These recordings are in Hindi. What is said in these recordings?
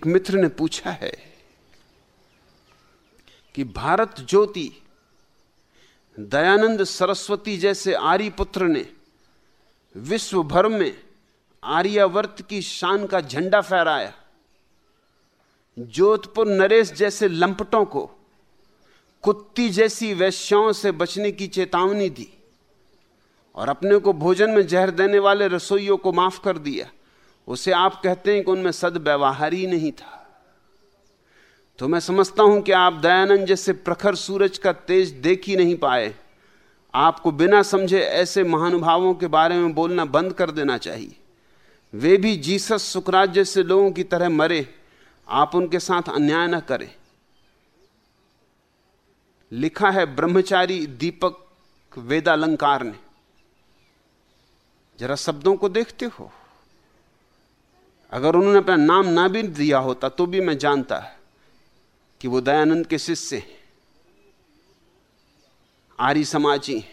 एक मित्र ने पूछा है कि भारत ज्योति दयानंद सरस्वती जैसे आर्य पुत्र ने विश्व भर में आर्यावर्त की शान का झंडा फहराया। जोधपुर नरेश जैसे लंपटों को कुत्ती जैसी वैश्याओं से बचने की चेतावनी दी और अपने को भोजन में जहर देने वाले रसोइयों को माफ़ कर दिया। उसे आप कहते हैं कि उनमें सदव्यवहार ही नहीं था। तो मैं समझता हूँ कि आप दयानंद जैसे प्रखर सूरज का तेज देख ही नहीं पाए। आपको बिना समझे ऐसे महानुभावों के बारे में बोलना बंद कर देना चाहिए। वे भी जीसस सुकराज जैसे लोगों की तरह मरे, आप उनके साथ अन्याय न करें। लिखा है, ब्रह्मचारी दीपक वेदालंकार ने। जरा शब्दों को देखते हो। अगर उन्होंने अपना नाम ना भी दिया होता तो भी मैं जानता कि वो दयानंद के शिष्य हैं। आर्य समाजी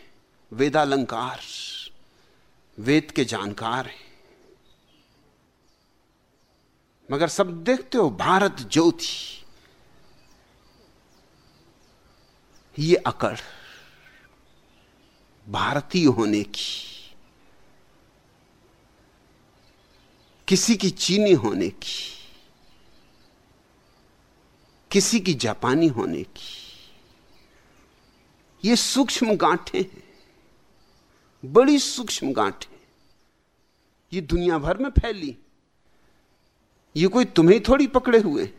वेदालंकार, वेद के जानकार हैं। मगर सब देखते हो, भारत ज्योति। ये अकड़, भारतीय होने की। किसी की चीनी होने की, किसी की जापानी होने की, ये सूक्ष्म गांठें हैं, बड़ी सूक्ष्म गांठें ये दुनिया भर में फैली, ये कोई तुम्हें थोड़ी पकड़े हुए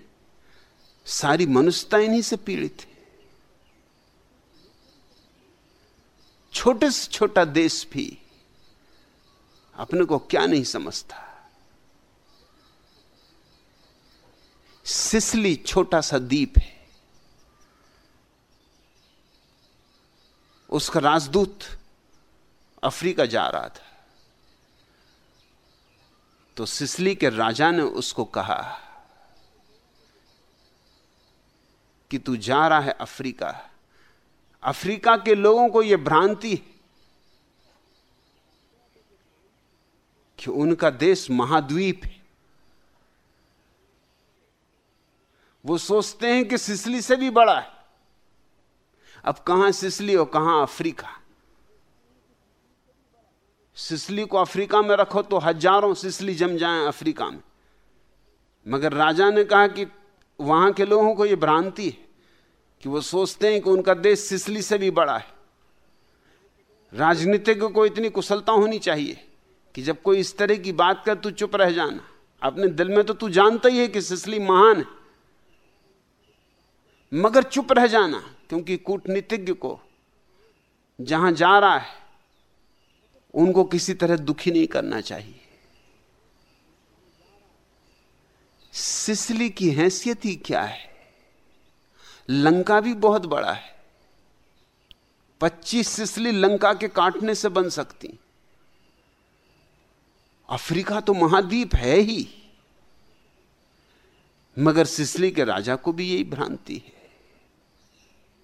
सारी मनुष्यता इन्हीं से पीड़ित है। छोटे से छोटा देश भी अपने को क्या नहीं समझता। सिसली छोटा सा द्वीप है। उसका राजदूत अफ्रीका जा रहा था। तो सिसली के राजा ने उसको कहा कि तू जा रहा है अफ्रीका। अफ्रीका के लोगों को यह भ्रांति कि उनका देश महाद्वीप है। वो सोचते हैं कि सिसली से भी बड़ा है। अब कहाँ सिसली और कहाँ अफ्रीका? सिसली को अफ्रीका में रखो तो हज़ारों सिसली जम जाएँ अफ्रीका में। मगर राजा ने कहा कि वहाँ के लोगों को यह भ्रांति है कि वो सोचते हैं कि उनका देश सिसली से भी बड़ा है। राजनीतिज्ञ को इतनी कुशलता होनी चाहिए कि जब कोई इस तरह की बात कर, तू चुप रह जाना। अपने दिल में तो तू जानता ही है कि सिसली महान है। मगर चुप रह जाना, क्योंकि कूटनीतिज्ञ को जहाँ जा रहा है, उनको किसी तरह दुखी नहीं करना चाहिए। सिसली की हैसियत ही क्या है? लंका भी बहुत बड़ा है। पच्चीस सिसली लंका के काटने से बन सकती। अफ्रीका तो महाद्वीप है ही, मगर सिसली के राजा को भी यही भ्रांति है।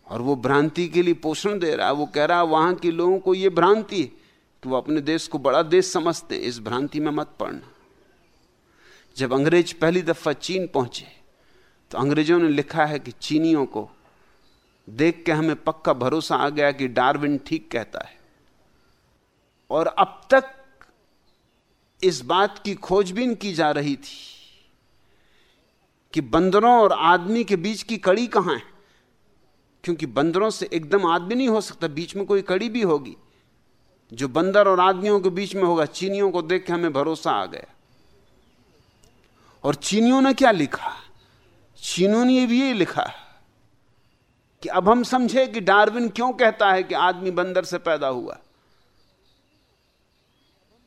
और वो भ्रांति के लिए पोषण दे रहा है। वो कह रहा है, वहाँ के लोगों को ये भ्रांति कि वो अपने देश को बड़ा देश समझते हैं। इस भ्रांति में मत पड़ना। जब अंग्रेज़ पहली दफ़ा चीन पहुँचे तो अंग्रेज़ों ने लिखा है कि चीनियों को देख के हमें पक्का भरोसा आ गया कि डार्विन ठीक कहता है। और अब तक इस बात की खोजबीन की जा रही थी कि बंदरों और आदमी के बीच की कड़ी कहाँ है। क्योंकि बंदरों से एकदम आदमी नहीं हो सकता, बीच में कोई कड़ी भी होगी। जो बंदर और आदमियों के बीच में होगा, चीनियों को देख के हमें भरोसा आ गया। और चीनियों ने क्या लिखा? चीनों ने भी ये लिखा कि अब हम समझे कि डार्विन क्यों कहता है कि आदमी बंदर से पैदा हुआ।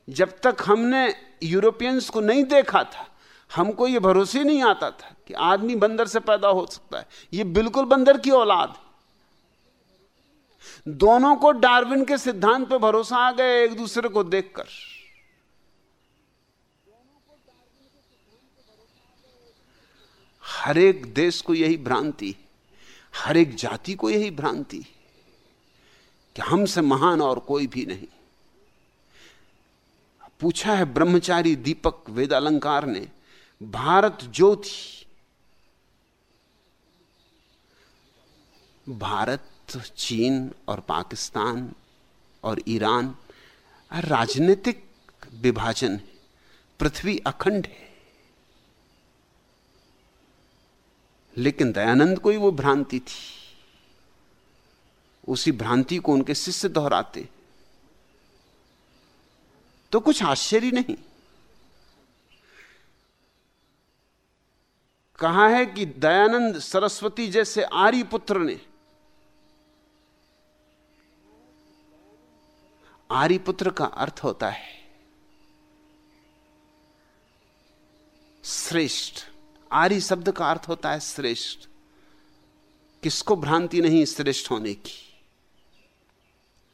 जब तक हमने यूरोपियंस को नहीं देखा था, हमको यह भरोसे नहीं आता था कि आदमी बंदर से पैदा हो सकता है। यह बिल्कुल बंदर की औलाद दोनों को डार्विन के सिद्धांत पर भरोसा आ गया, एक दूसरे को देखकर। हर एक देश को यही भ्रांति, हर एक जाति को यही भ्रांति कि हमसे महान और कोई भी नहीं। पूछा है ब्रह्मचारी दीपक वेदालंकार ने, भारत ज्योति, भारत चीन और पाकिस्तान और ईरान राजनीतिक विभाजन है, पृथ्वी अखंड है। लेकिन दयानंद को ही वो भ्रांति थी। उसी भ्रांति को उनके शिष्य दोहराते। तो कुछ आश्चर्य नहीं। कहा है कि दयानंद सरस्वती जैसे आर्य पुत्र ने आर्य पुत्र का अर्थ होता है श्रेष्ठ। आर्य शब्द का अर्थ होता है श्रेष्ठ। किसको भ्रांति नहीं श्रेष्ठ होने की?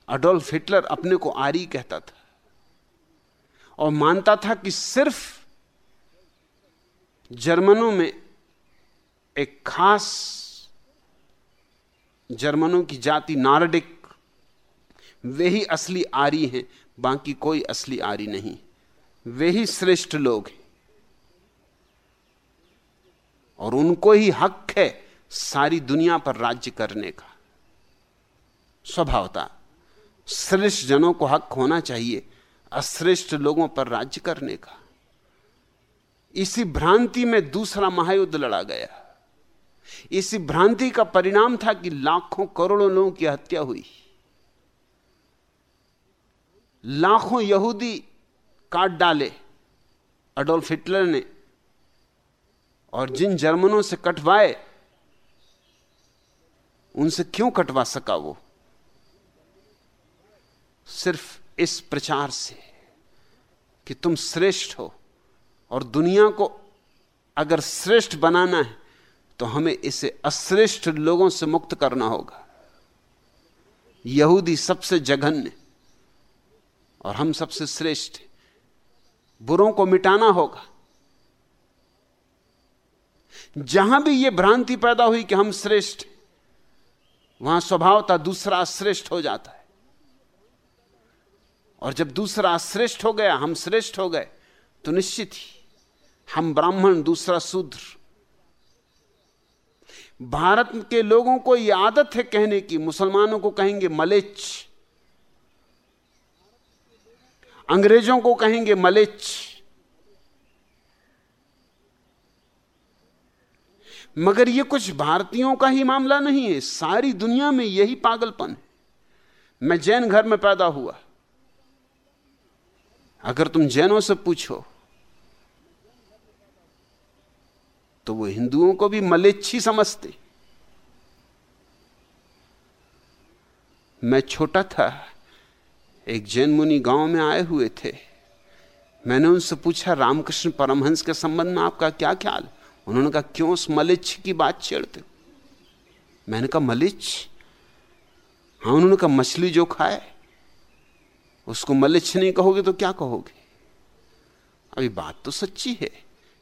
अडोल्फ हिटलर अपने को आर्य कहता था और मानता था कि सिर्फ़ जर्मनों में एक खास जर्मनों की जाति नार्डिक वे ही असली आरी हैं, बाकी कोई असली आरी नहीं। वे ही श्रेष्ठ लोग हैं। और उनको ही हक है सारी दुनिया पर राज्य करने का। स्वभावता श्रेष्ठ जनों को हक होना चाहिए, अश्रेष्ठ लोगों पर राज्य करने का। इसी भ्रांति में दूसरा महायुद्ध लड़ा गया। इसी भ्रांति का परिणाम था कि लाखों करोड़ों लोगों की हत्या हुई। लाखों यहूदी काट डाले अडोल्फ हिटलर ने और जिन जर्मनों से कटवाए, उनसे क्यों कटवा सका वो? सिर्फ़ इस प्रचार से कि तुम श्रेष्ठ हो और दुनिया को अगर श्रेष्ठ बनाना है तो हमें इसे अश्रेष्ठ लोगों से मुक्त करना होगा। यहूदी सबसे जघन्य और हम सबसे श्रेष्ठ बुरों को मिटाना होगा। जहाँ भी यह भ्रांति पैदा हुई कि हम श्रेष्ठ वहाँ स्वभावता दूसरा श्रेष्ठ हो जाता है। और जब दूसरा श्रेष्ठ हो गया, हम श्रेष्ठ हो गए तो निश्चित ही हम ब्राह्मण, दूसरा शूद्र। भारत के लोगों को यह आदत है कहने की, मुसलमानों को कहेंगे मलेच अंग्रेज़ों को कहेंगे मलेच मगर यह कुछ भारतीयों का ही मामला नहीं है, सारी दुनिया में यही पागलपन है। मैं जैन घर में पैदा हुआ। अगर तुम जैनों से पूछो तो वो हिंदुओं को भी मलेच्छी समझते। मैं छोटा था। एक जैन मुनि गाँव में आए हुए थे। मैंने उनसे पूछा, रामकृष्ण परमहंस के संबंध में आपका क्या ख्याल? उन्होंने कहा, क्यों उस मलिच्छ की बात छेड़ते मैंने कहा, मलिच्छ? हाँ उन्होंने कहा, मछली जो खाए। उसको मलिच्छ नहीं कहोगे तो क्या कहोगे? अभी बात तो सच्ची है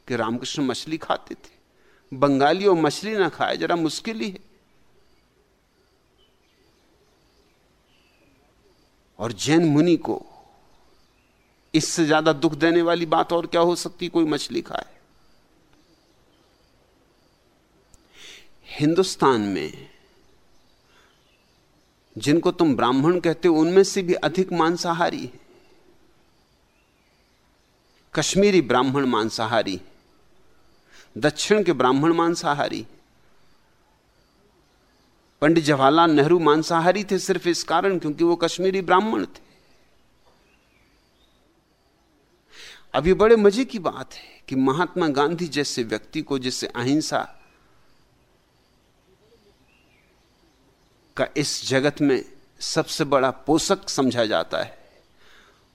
कि रामकृष्ण मछली खाते थे। बंगाली और मछली ना खाए, जरा मुश्किल ही है। और जैन मुनि को इससे ज़्यादा दुख देने वाली बात और क्या हो सकती? कोई मछली खाए। हिंदुस्तान में जिनको तुम ब्राह्मण कहते हो, उनमें से भी अधिक मांसाहारी है। कश्मीरी ब्राह्मण मांसाहारी दक्षिण के ब्राह्मण मांसाहारी पंडित जवाहरलाल नेहरू मांसाहारी थे सिर्फ़ इस कारण क्योंकि वो कश्मीरी ब्राह्मण थे। अभी बड़े मज़े की बात है कि महात्मा गांधी जैसे व्यक्ति को जिससे अहिंसा का इस जगत में सबसे बड़ा पोषक समझा जाता है।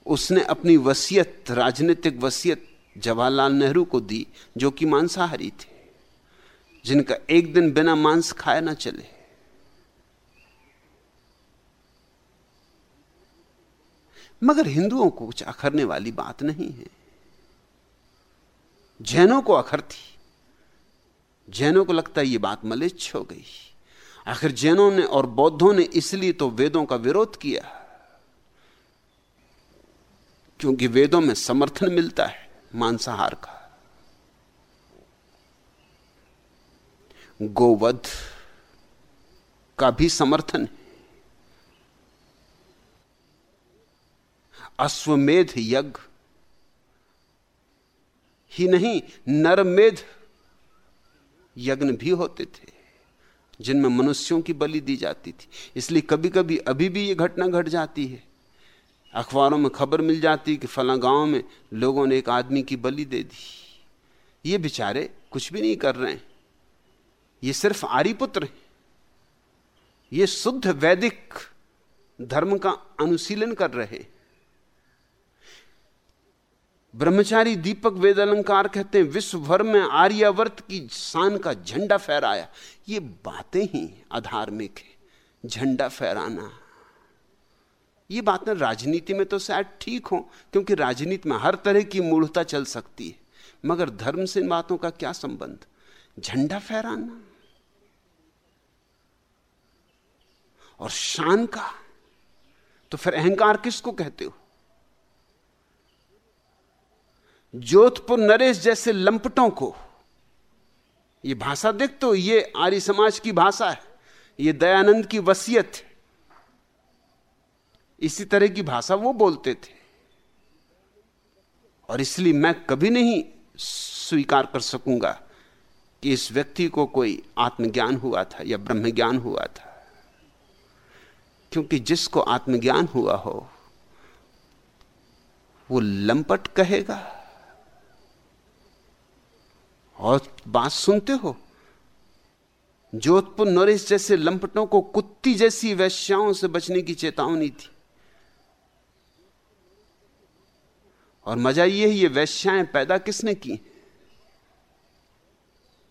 उसने अपनी वसीयत, राजनीतिक वसीयत जवाहरलाल नेहरू को दी, जो कि मांसाहारी थे, जिनका एक दिन बिना मांस खाए ना चले। मगर हिंदुओं को कुछ अखरने वाली बात नहीं है। जैनों को अखर थी। जैनों को लगता है ये बात मलिच्छ हो गई। आखिर जैनों ने और बौद्धों ने इसलिए तो वेदों का विरोध किया। क्योंकि वेदों में समर्थन मिलता है मांसाहार का। गोवध का भी समर्थन है। अश्वमेध यज्ञ। ही नहीं, नरमेध यज्ञ भी होते थे, जिनमें मनुष्यों की बलि दी जाती थी। इसलिए कभी कभी अभी भी ये घटना घट जाती है। अखबारों में खबर मिल जाती कि फला गाँव में लोगों ने एक आदमी की बलि दे दी। ये बेचारे कुछ भी नहीं कर रहे हैं। ये सिर्फ़ आर्यपुत्र हैं। ये शुद्ध वैदिक धर्म का अनुशीलन कर रहे ब्रह्मचारी दीपक वेद अलंकार कहते हैं विश्व भर में आर्यावर्त की शान का झंडा फहराया। ये बातें ही अधार्मिक है, झंडा फहराना। ये बातें राजनीति में तो शायद ठीक हो, क्योंकि राजनीति में हर तरह की मूढ़ता चल सकती है। मगर धर्म से इन बातों का क्या संबंध? झंडा फहराना। और शान का? तो फिर अहंकार किसको कहते हो? जोधपुर नरेश जैसे लंपटों को। ये भाषा देख तो ये आर्य समाज की भाषा है। ये दयानंद की वसीयत है। इसी तरह की भाषा वो बोलते थे। और इसलिए मैं कभी नहीं स्वीकार कर सकूँगा कि इस व्यक्ति को कोई आत्मज्ञान हुआ था या ब्रह्म ज्ञान हुआ था। क्योंकि जिसको आत्मज्ञान हुआ हो, वो लंपट कहेगा। और बात सुनते हो? जोधपुर नरेश जैसे लंपटों को कुत्ती जैसी वैश्याओं से बचने की चेतावनी थी। और मज़ा यह है, ये वैश्याएँ पैदा किसने की?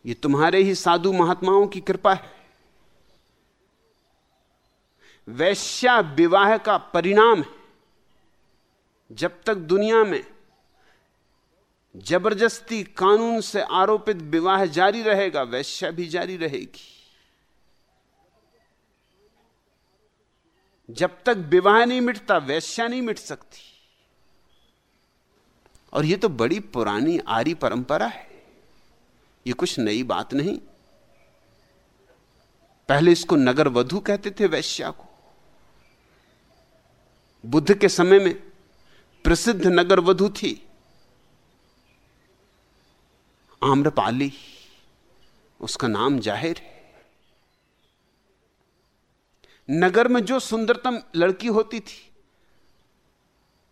ये तुम्हारे ही साधु महात्माओं की कृपा है। वैश्या विवाह का परिणाम है। जब तक दुनिया में ज़बरदस्ती कानून से आरोपित विवाह जारी रहेगा, वैश्या भी जारी रहेगी। जब तक विवाह नहीं मिटता, वैश्या नहीं मिट सकती। और यह तो बड़ी पुरानी आरी परंपरा है। यह कुछ नई बात नहीं। पहले इसको नगर वधु कहते थे वैश्या को। बुद्ध के समय में प्रसिद्ध नगर वधु थी। आम्रपाली, उसका नाम ज़ाहिर है। नगर में जो सुंदरतम लड़की होती थी,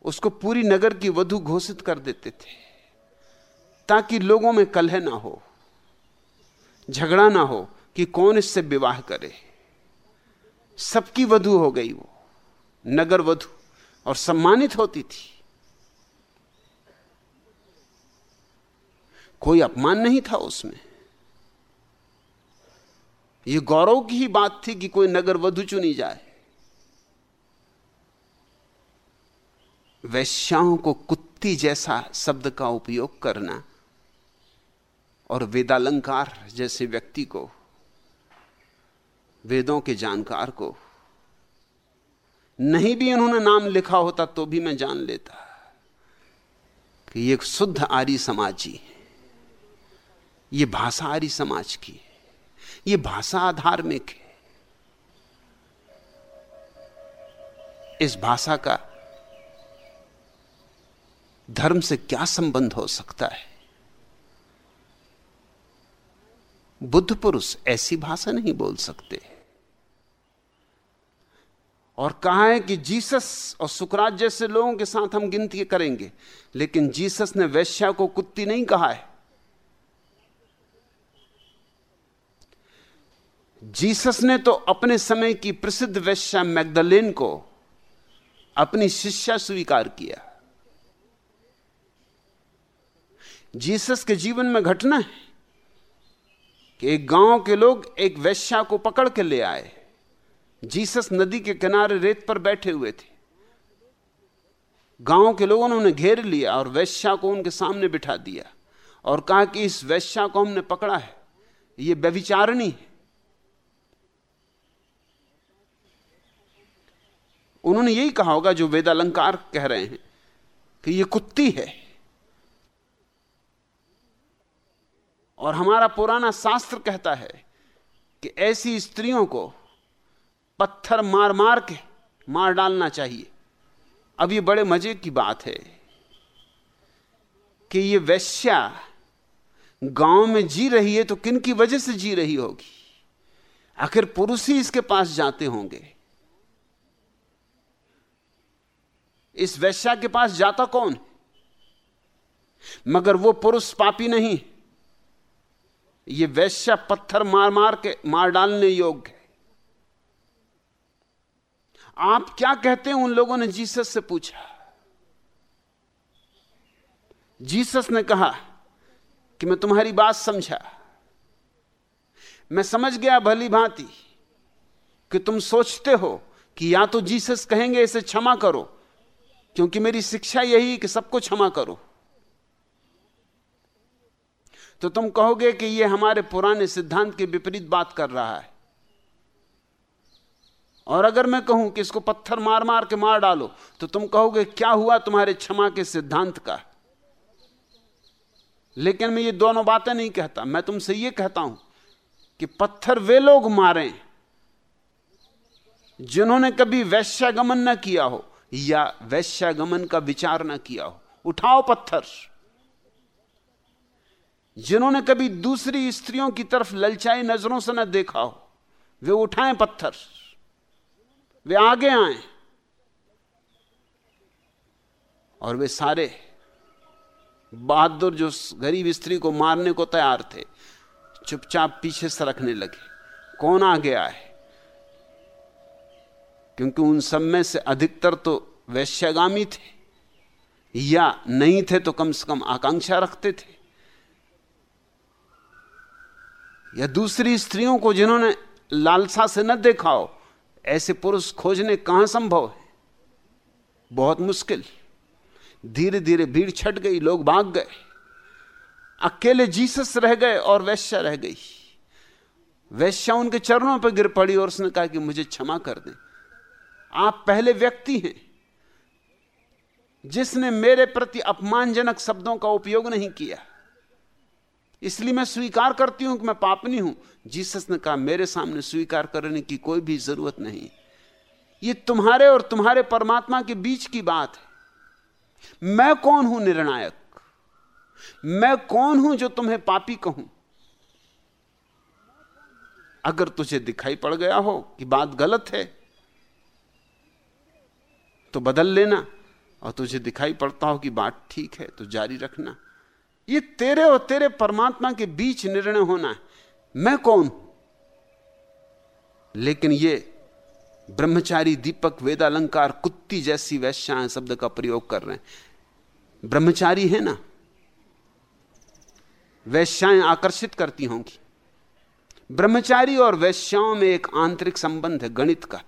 उसको पूरी नगर की वधु घोषित कर देते थे, ताकि लोगों में कलह ना हो, झगड़ा ना हो कि कौन इससे विवाह करे। सबकी वधु हो गई वो, नगर वधु और सम्मानित होती थी। कोई अपमान नहीं था उसमें। यह गौरव की ही बात थी कि कोई नगर वधु चुनी जाए। वैश्याओं को कुत्ती जैसा शब्द का उपयोग करना और वेदालंकार जैसे व्यक्ति को, वेदों के जानकार को, नहीं भी उन्होंने नाम लिखा होता तो भी मैं जान लेता कि ये शुद्ध आर्य समाजी है। ये भाषा आर्य समाज की है। ये भाषा आधार्मिक है। इस भाषा का धर्म से क्या संबंध हो सकता है? बुद्ध पुरुष ऐसी भाषा नहीं बोल सकते। और कहा है कि जीसस और सुकरात जैसे लोगों के साथ हम गिनती करेंगे, लेकिन जीसस ने वैश्या को कुत्ती नहीं कहा है। जीसस ने तो अपने समय की प्रसिद्ध वैश्या मैगदलेन को अपनी शिष्या स्वीकार किया। जीसस के जीवन में घटना है कि एक गाँव के लोग एक वैश्या को पकड़ के ले आए। जीसस नदी के किनारे रेत पर बैठे हुए थे। गाँव के लोगों ने उन्हें घेर लिया और वैश्या को उनके सामने बिठा दिया और कहा कि इस वैश्या को हमने पकड़ा है। यह व्यविचारणी है। उन्होंने यही कहा होगा जो वेदालंकार कह रहे हैं कि यह कुत्ती है। और हमारा पुराना शास्त्र कहता है कि ऐसी स्त्रियों को पत्थर मार मार के मार डालना चाहिए। अब ये बड़े मज़े की बात है कि ये वैश्या गाँव में जी रही है तो किन की वजह से जी रही होगी? आखिर पुरुष ही इसके पास जाते होंगे। इस वैश्या के पास जाता कौन? मगर वो पुरुष पापी नहीं। ये वैश्या पत्थर मार मार के, मार डालने योग्य है। आप क्या कहते हैं उन लोगों ने जीसस से पूछा? जीसस ने कहा कि मैं तुम्हारी बात समझा। मैं समझ गया भली भांति कि तुम सोचते हो कि या तो जीसस कहेंगे, इसे क्षमा करो क्योंकि मेरी शिक्षा यही है कि सबको क्षमा करो। तो तुम कहोगे कि यह हमारे पुराने सिद्धांत के विपरीत बात कर रहा है। और अगर मैं कहूँ कि इसको पत्थर मार मार के मार डालो तो तुम कहोगे, क्या हुआ तुम्हारे क्षमा के सिद्धांत का? लेकिन मैं ये दोनों बातें नहीं कहता। मैं तुमसे ये कहता हूँ कि पत्थर वे लोग मारें जिन्होंने कभी वैश्यागमन न किया हो या वैश्यागमन का विचार ना किया हो। उठाओ पत्थर। जिन्होंने कभी दूसरी स्त्रियों की तरफ़ ललचाई नज़रों से न देखा हो, वे उठाएँ पत्थर। वे आगे आए। और वे सारे बहादुर जो गरीब स्त्री को मारने को तैयार थे, चुपचाप पीछे सरकने लगे। कौन आ गया है क्योंकि उन सब में से अधिकतर तो वैश्यगामी थे, या नहीं थे तो कम से कम आकांक्षा रखते थे। या दूसरी स्त्रियों को जिन्होंने लालसा से न देखा हो, ऐसे पुरुष खोजने कहाँ संभव है? बहुत मुश्किल। धीरे धीरे भीड़ छट गई, लोग भाग गए। अकेले जीसस रह गए और वैश्या रह गई। वैश्या उनके चरणों पर गिर पड़ी और उसने कहा कि मुझे क्षमा कर दें। आप पहले व्यक्ति हैं, जिसने मेरे प्रति अपमानजनक शब्दों का उपयोग नहीं किया। इसलिए मैं स्वीकार करती हूँ कि मैं पापनी हूँ। जीसस ने कहा, मेरे सामने स्वीकार करने की कोई भी ज़रूरत नहीं। ये तुम्हारे और तुम्हारे परमात्मा के बीच की बात है। मैं कौन हूँ निर्णायक? मैं कौन हूँ जो तुम्हें पापी कहूँ? अगर तुझे दिखाई पड़ गया हो कि बात गलत है तो बदल लेना। और तुझे दिखाई पड़ता हो कि बात ठीक है तो जारी रखना। ये तेरे और तेरे परमात्मा के बीच निर्णय होना है। मैं कौन? लेकिन ये ब्रह्मचारी, दीपक, वेदालंकार, कुत्ती जैसी वैश्याएँ शब्द का प्रयोग कर रहे हैं। ब्रह्मचारी है ना? वैश्याएँ आकर्षित करती होंगी। ब्रह्मचारी और वैश्याओं में एक आंतरिक संबंध है गणित का।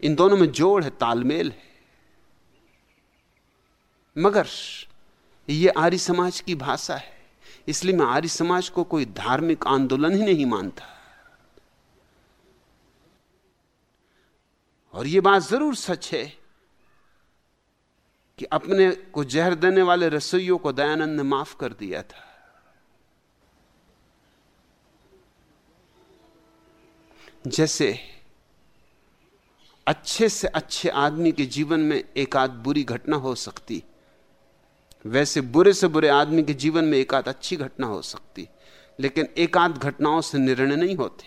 इन दोनों में जोड़ है, तालमेल है। मगर यह आर्य समाज की भाषा है, इसलिए मैं आर्य समाज को कोई धार्मिक आंदोलन ही नहीं मानता। और यह बात ज़रूर सच है कि अपने को जहर देने वाले रसोइयों को दयानंद ने माफ़ कर दिया था। जैसे अच्छे से अच्छे आदमी के जीवन में एक आध बुरी घटना हो सकती। वैसे बुरे से बुरे आदमी के जीवन में एक आध अच्छी घटना हो सकती, लेकिन एक आध घटनाओं से निर्णय नहीं होते।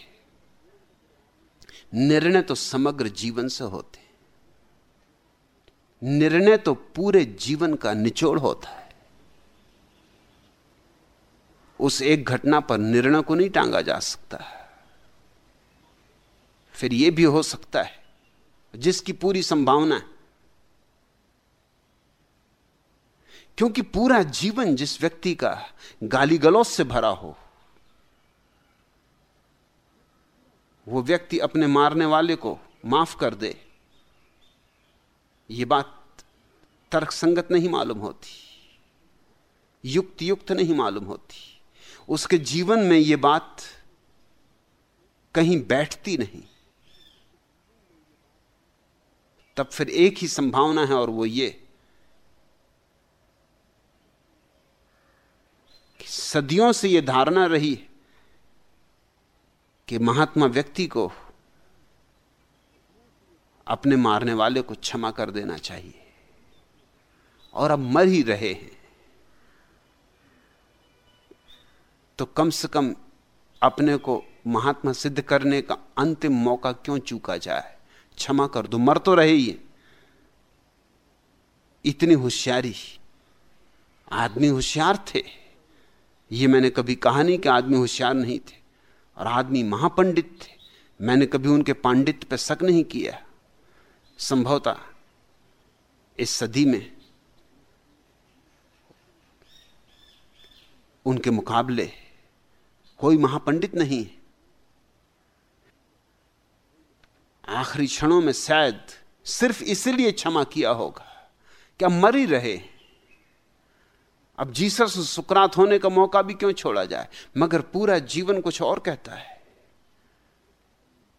निर्णय तो समग्र जीवन से होते। निर्णय तो पूरे जीवन का निचोड़ होता है। उस एक घटना पर निर्णय को नहीं टांगा जा सकता। फिर यह भी हो सकता है जिसकी पूरी संभावना है। क्योंकि पूरा जीवन जिस व्यक्ति का गाली गलौज से भरा हो, वो व्यक्ति अपने मारने वाले को माफ़ कर दे, ये बात तर्कसंगत नहीं मालूम होती युक्त युक्त नहीं मालूम होती। उसके जीवन में यह बात कहीं बैठती नहीं। तब फिर एक ही संभावना है और वो ये कि सदियों से यह धारणा रही कि महात्मा व्यक्ति को अपने मारने वाले को क्षमा कर देना चाहिए। और अब मर ही रहे हैं। तो कम से कम अपने को महात्मा सिद्ध करने का अंतिम मौका क्यों चूका जाए? क्षमा कर दो, मर तो रहे ही इतनी होशियारी, आदमी होशियार थे। ये मैंने कभी कहा नहीं कि आदमी होशियार नहीं थे, और आदमी महापंडित थे। मैंने कभी उनके पांडित्य पर शक नहीं किया। संभवता इस सदी में उनके मुकाबले कोई महापंडित नहीं आखिरी क्षणों में शायद सिर्फ़ इसलिए क्षमा किया होगा क्या मर ही रहे। अब जीसस सुकरात होने का मौका भी क्यों छोड़ा जाए? मगर पूरा जीवन कुछ और कहता है।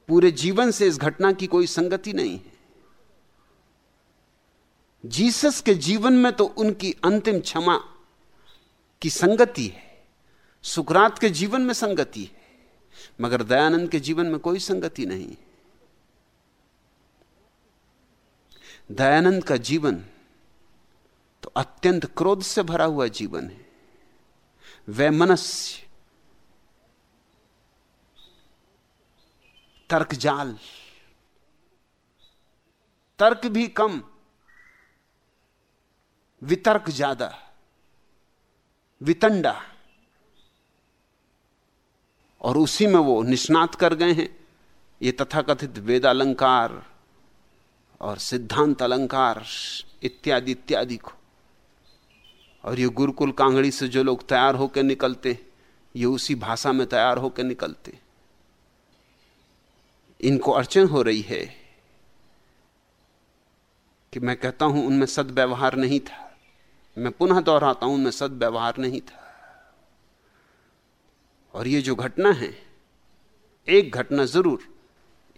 पूरे जीवन से इस घटना की कोई संगति नहीं है। जीसस के जीवन में तो उनकी अंतिम क्षमा की संगति है। सुकरात के जीवन में संगति है, मगर दयानंद के जीवन में कोई संगति नहीं दयानंद का जीवन तो अत्यंत क्रोध से भरा हुआ जीवन है। वह मनस्य तर्क जाल, तर्क भी कम, वितर्क ज़्यादा, वितंडा। और उसी में वो निष्णात कर गए हैं। ये तथाकथित वेदालंकार और सिद्धांत अलंकार, इत्यादि इत्यादि को। और ये गुरुकुल कांगड़ी से जो लोग तैयार होकर निकलते, ये उसी भाषा में तैयार होकर निकलते। इनको अड़चन हो रही है कि मैं कहता हूँ, उनमें सदव्यवहार नहीं था। मैं पुनः दोहराता हूँ, उनमें सदव्यवहार नहीं था। और ये जो घटना है, एक घटना ज़रूर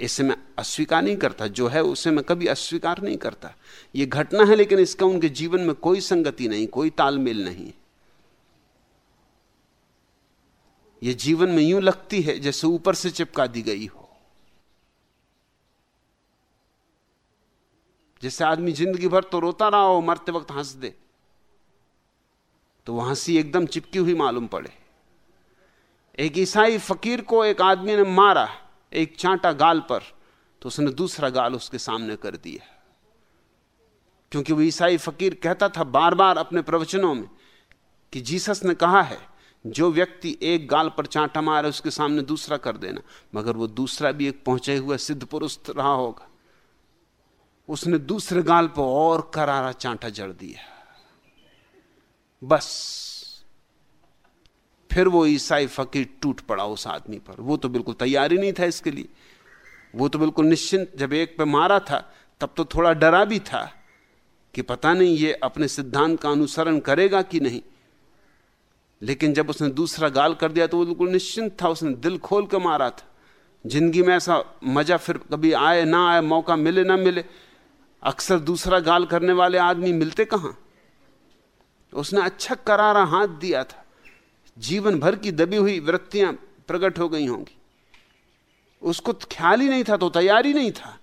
इसे मैं अस्वीकार नहीं करता, जो है उसे मैं कभी अस्वीकार नहीं करता। यह घटना है, लेकिन इसका उनके जीवन में कोई संगति नहीं, कोई तालमेल नहीं। यह जीवन में यूँ लगती है जैसे ऊपर से चिपका दी गई हो। जैसे आदमी ज़िंदगी भर तो रोता रहा हो, मरते वक्त हंस दे तो वहाँ से एकदम चिपकी हुई मालूम पड़े। एक ईसाई फकीर को एक आदमी ने मारा। एक चांटा गाल पर तो उसने दूसरा गाल उसके सामने कर दिया। क्योंकि वो ईसाई फकीर कहता था बार बार अपने प्रवचनों में कि जीसस ने कहा है, जो व्यक्ति एक गाल पर चांटा मारे उसके सामने दूसरा कर देना, मगर वो दूसरा भी एक पहुँचे हुए सिद्ध पुरुष रहा होगा। उसने दूसरे गाल पर और करारा चांटा जड़ दिया। बस। फिर वो ईसाई फकीर टूट पड़ा उस आदमी पर। वो तो बिल्कुल तैयार ही नहीं था इसके लिए। वो तो बिल्कुल निश्चिंत, जब एक पे मारा था, तब तो थोड़ा डरा भी था कि पता नहीं ये अपने सिद्धांत का अनुसरण करेगा कि नहीं। लेकिन जब उसने दूसरा गाल कर दिया तो वो बिल्कुल निश्चिंत था, उसने दिल खोल कर मारा था। ज़िंदगी में ऐसा मज़ा फिर कभी आए, ना आए, मौका मिले, ना मिले, अक्सर दूसरा गाल करने वाले आदमी मिलते कहाँ? उसने अच्छा करारा हाथ दिया था। जीवन भर की दबी हुई वृत्तियाँ प्रकट हो गई होंगी। उसको ख्याल ही नहीं था तो तैयारी नहीं था।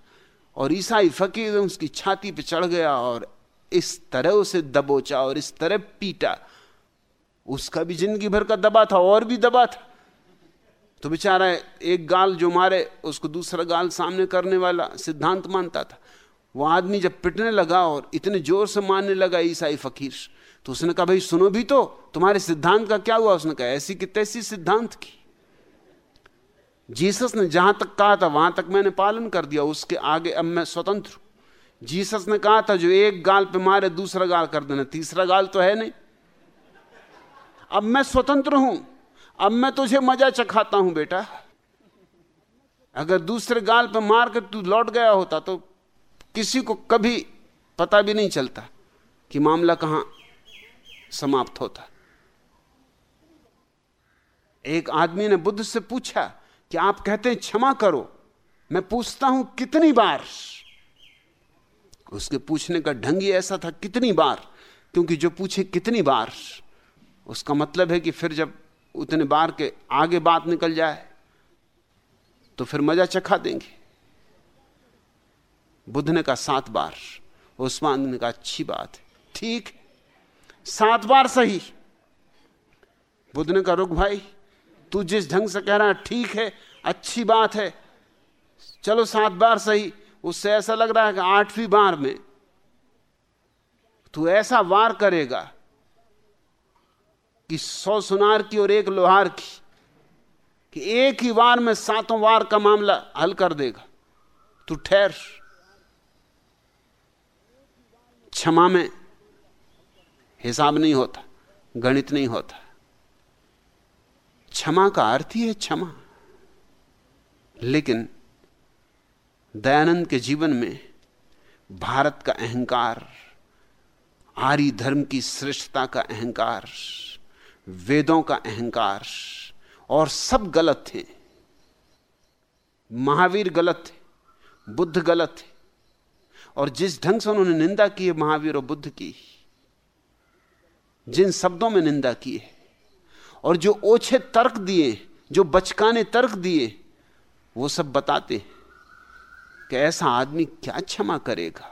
और ईसाई फकीर उसकी छाती पे चढ़ गया और इस तरह उसे दबोचा और इस तरह पीटा। उसका भी ज़िंदगी भर का दबा था, और भी दबा था। तो बेचारा एक गाल जो मारे, उसको दूसरा गाल सामने करने वाला सिद्धांत मानता था। वो आदमी जब पिटने लगा और इतने ज़ोर से मारने लगा ईसाई फकीर तो उसने कहा, भाई, सुनो भी तो तुम्हारे सिद्धांत का क्या हुआ? उसने कहा, ऐसी कि तैसी सिद्धांत की। जीसस ने जहाँ तक कहा था, वहाँ तक मैंने पालन कर दिया, उसके आगे अब मैं स्वतंत्र हूँ। जीसस ने कहा था, जो एक गाल पे मारे, दूसरा गाल कर देना। तीसरा गाल तो है नहीं। अब मैं स्वतंत्र हूँ। अब मैं तुझे मज़ा चखाता हूँ, बेटा। अगर दूसरे गाल पे मार कर तू लौट गया होता तो किसी को कभी पता भी नहीं चलता कि मामला कहाँ समाप्त होता। एक आदमी ने बुद्ध से पूछा कि आप कहते हैं, क्षमा करो। मैं पूछता हूँ, कितनी बार? उसके पूछने का ढंग ही ऐसा था, कितनी बार? क्योंकि जो पूछे, कितनी बार? उसका मतलब है कि फिर जब उतने बार के आगे बात निकल जाए तो फिर मज़ा चखा देंगे। बुद्ध ने कहा, सात बार। उस्मान ने कहा, अच्छी बात है। ठीक सात बार सही। बुद्ध ने कहा, रुक भाई, तू जिस ढंग से कह रहा है, ठीक है, अच्छी बात है। चलो सात बार सही, उससे ऐसा लग रहा है कि आठवीं बार में। तू ऐसा वार करेगा कि सौ सुनार की और एक लोहार की, कि एक ही वार में सातों वार का मामला हल कर देगा। तू ठहर। क्षमा में हिसाब नहीं होता, गणित नहीं होता। क्षमा का अर्थ ही है क्षमा। लेकिन दयानंद के जीवन में भारत का अहंकार, आर्य धर्म की श्रेष्ठता का अहंकार, वेदों का अहंकार और सब गलत थे महावीर गलत थे बुद्ध गलत थे और जिस ढंग से उन्होंने निंदा की महावीर और बुद्ध की जिन शब्दों में निंदा की है और जो ओछे तर्क दिए, जो बचकाने तर्क दिए, वो सब बताते कि ऐसा आदमी क्या क्षमा करेगा।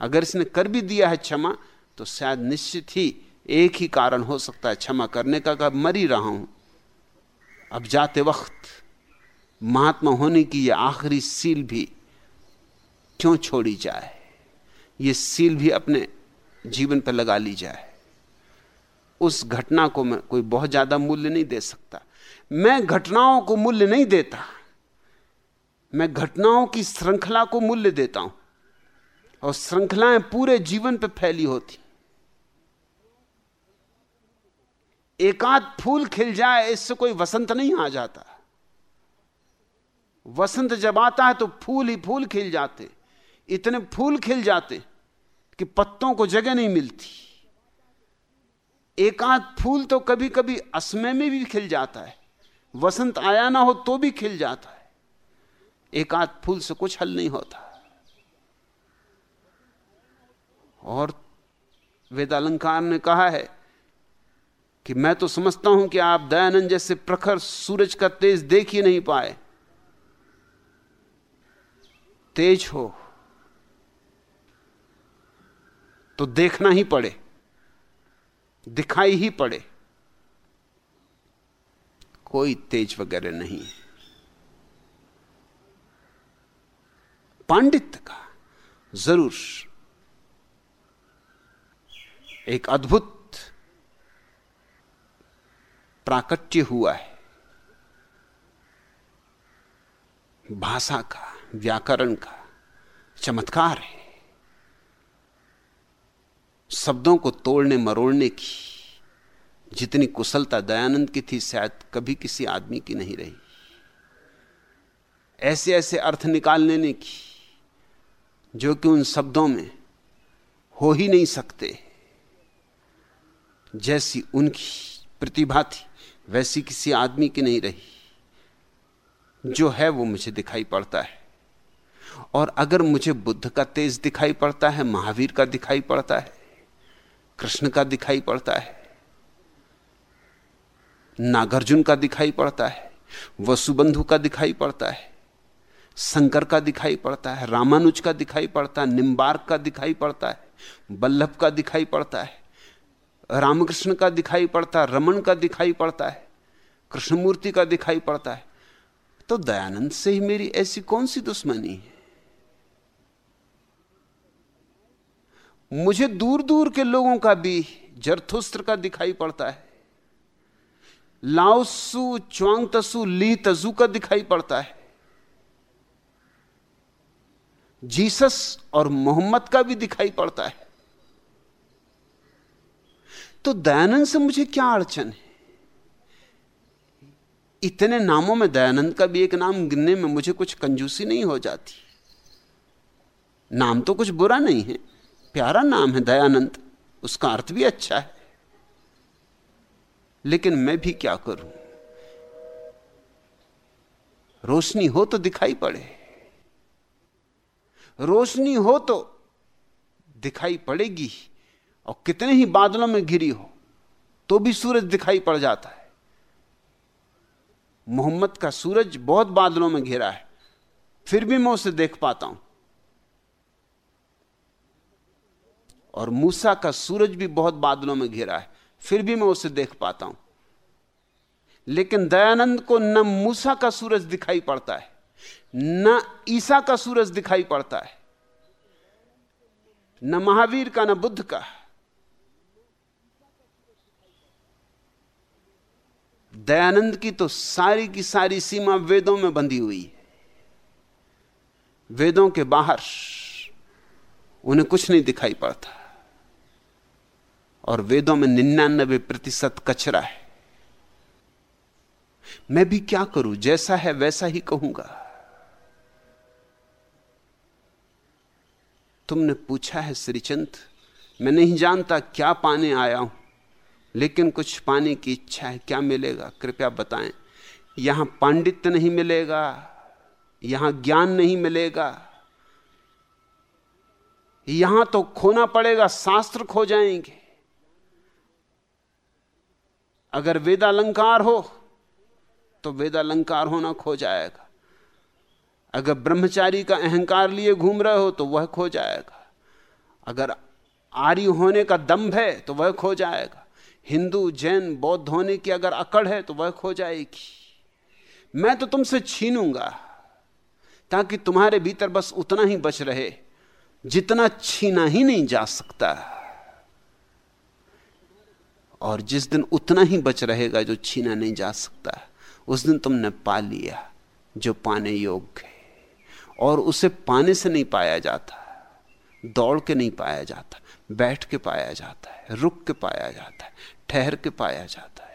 अगर इसने कर भी दिया है क्षमा तो शायद निश्चित ही एक ही कारण हो सकता है क्षमा करने का कि मर ही रहा हूँ। अब जाते वक्त महात्मा होने की यह आखिरी सील भी क्यों छोड़ी जाए? ये सील भी अपने जीवन पर लगा ली जाए। उस घटना को मैं कोई बहुत ज़्यादा मूल्य नहीं दे सकता। मैं घटनाओं को मूल्य नहीं देता। मैं घटनाओं की श्रृंखला को मूल्य देता हूँ। और श्रृंखलाएँ पूरे जीवन पर फैली होती। एकाध फूल खिल जाए, इससे कोई वसंत नहीं आ जाता। वसंत जब आता है तो फूल ही फूल खिल जाते। इतने फूल खिल जाते कि पत्तों को जगह नहीं मिलती। एकाध फूल तो कभी कभी असमय में भी खिल जाता है। वसंत आया ना हो तो भी खिल जाता है। एकाध फूल से कुछ हल नहीं होता। और वेदालंकार ने कहा है कि मैं तो समझता हूँ कि आप दयानंद जैसे प्रखर सूरज का तेज देख ही नहीं पाए। तेज हो। तो देखना ही पड़े। दिखाई ही पड़े। कोई तेज वगैरह नहीं है। पांडित्य का ज़रूर एक अद्भुत प्राकट्य हुआ है। भाषा का, व्याकरण का चमत्कार है। शब्दों को तोड़ने मरोड़ने की, जितनी कुशलता दयानंद की थी, शायद कभी किसी आदमी की नहीं रही। ऐसे ऐसे अर्थ निकाल लेने की, जो कि उन शब्दों में हो ही नहीं सकते। जैसी उनकी प्रतिभा थी, वैसी किसी आदमी की नहीं रही। जो है, वो मुझे दिखाई पड़ता है। और अगर मुझे बुद्ध का तेज दिखाई पड़ता है, महावीर का दिखाई पड़ता है कृष्ण का दिखाई पड़ता है नागार्जुन का दिखाई पड़ता है वसुबंधु का दिखाई पड़ता है शंकर का दिखाई पड़ता है रामानुज का दिखाई पड़ता है निम्बार्क का दिखाई पड़ता है बल्लभ का दिखाई पड़ता है रामकृष्ण का दिखाई पड़ता है रमन का दिखाई पड़ता है कृष्णमूर्ति का दिखाई पड़ता है तो दयानंद से ही मेरी ऐसी कौन सी दुश्मनी है मुझे दूर दूर के लोगों का भी जरथुस्त्र का दिखाई पड़ता है। लाओसु च्वांग तसु ली तजू का दिखाई पड़ता है। जीसस और मोहम्मद का भी दिखाई पड़ता है। तो दयानंद से मुझे क्या अड़चन है? इतने नामों में दयानंद का भी एक नाम गिनने में मुझे कुछ कंजूसी नहीं हो जाती। नाम तो कुछ बुरा नहीं है। प्यारा नाम है दयानंद, उसका अर्थ भी अच्छा है। लेकिन मैं भी क्या करूँ? रोशनी हो तो दिखाई पड़े। रोशनी हो तो दिखाई पड़ेगी, और कितने ही बादलों में घिरी हो तो भी सूरज दिखाई पड़ जाता है। मोहम्मद का सूरज बहुत बादलों में घिरा है, फिर भी मैं उसे देख पाता हूँ। और मूसा का सूरज भी बहुत बादलों में घिरा है। फिर भी मैं उसे देख पाता हूँ। लेकिन दयानंद को न मूसा का सूरज दिखाई पड़ता है, न ईसा का सूरज दिखाई पड़ता है, न महावीर का, न बुद्ध का। दयानंद की तो सारी की सारी सीमा वेदों में बंधी हुई है। वेदों के बाहर उन्हें कुछ नहीं दिखाई पड़ता। और वेदों में निन्यानबे प्रतिशत कचरा है। मैं भी क्या करूँ? जैसा है वैसा ही कहूँगा। तुमने पूछा है, श्रीचंद, मैं नहीं जानता क्या पाने आया हूँ, लेकिन कुछ पाने की इच्छा है। क्या मिलेगा? कृपया बताएँ। यहाँ पांडित्य नहीं मिलेगा, यहाँ ज्ञान नहीं मिलेगा। यहाँ तो खोना पड़ेगा, शास्त्र खो जाएँगे। अगर वेदालंकार हो तो वेदालंकार होना खो जाएगा। अगर ब्रह्मचारी का अहंकार लिए घूम रहे हो तो वह खो जाएगा। अगर आर्य होने का दम्भ है तो वह खो जाएगा। हिंदू, जैन, बौद्ध होने की अगर अकड़ है तो वह खो जाएगी। मैं तो तुमसे छीनूँगा, ताकि तुम्हारे भीतर बस उतना ही बच रहे, जितना छीना ही नहीं जा सकता। और जिस दिन उतना ही बच रहेगा जो छीना नहीं जा सकता, उस दिन तुमने पा लिया जो पाने योग्य है। और उसे पाने से नहीं पाया जाता, दौड़ के नहीं पाया जाता, बैठ के पाया जाता है, रुक के पाया जाता है, ठहर के पाया जाता है।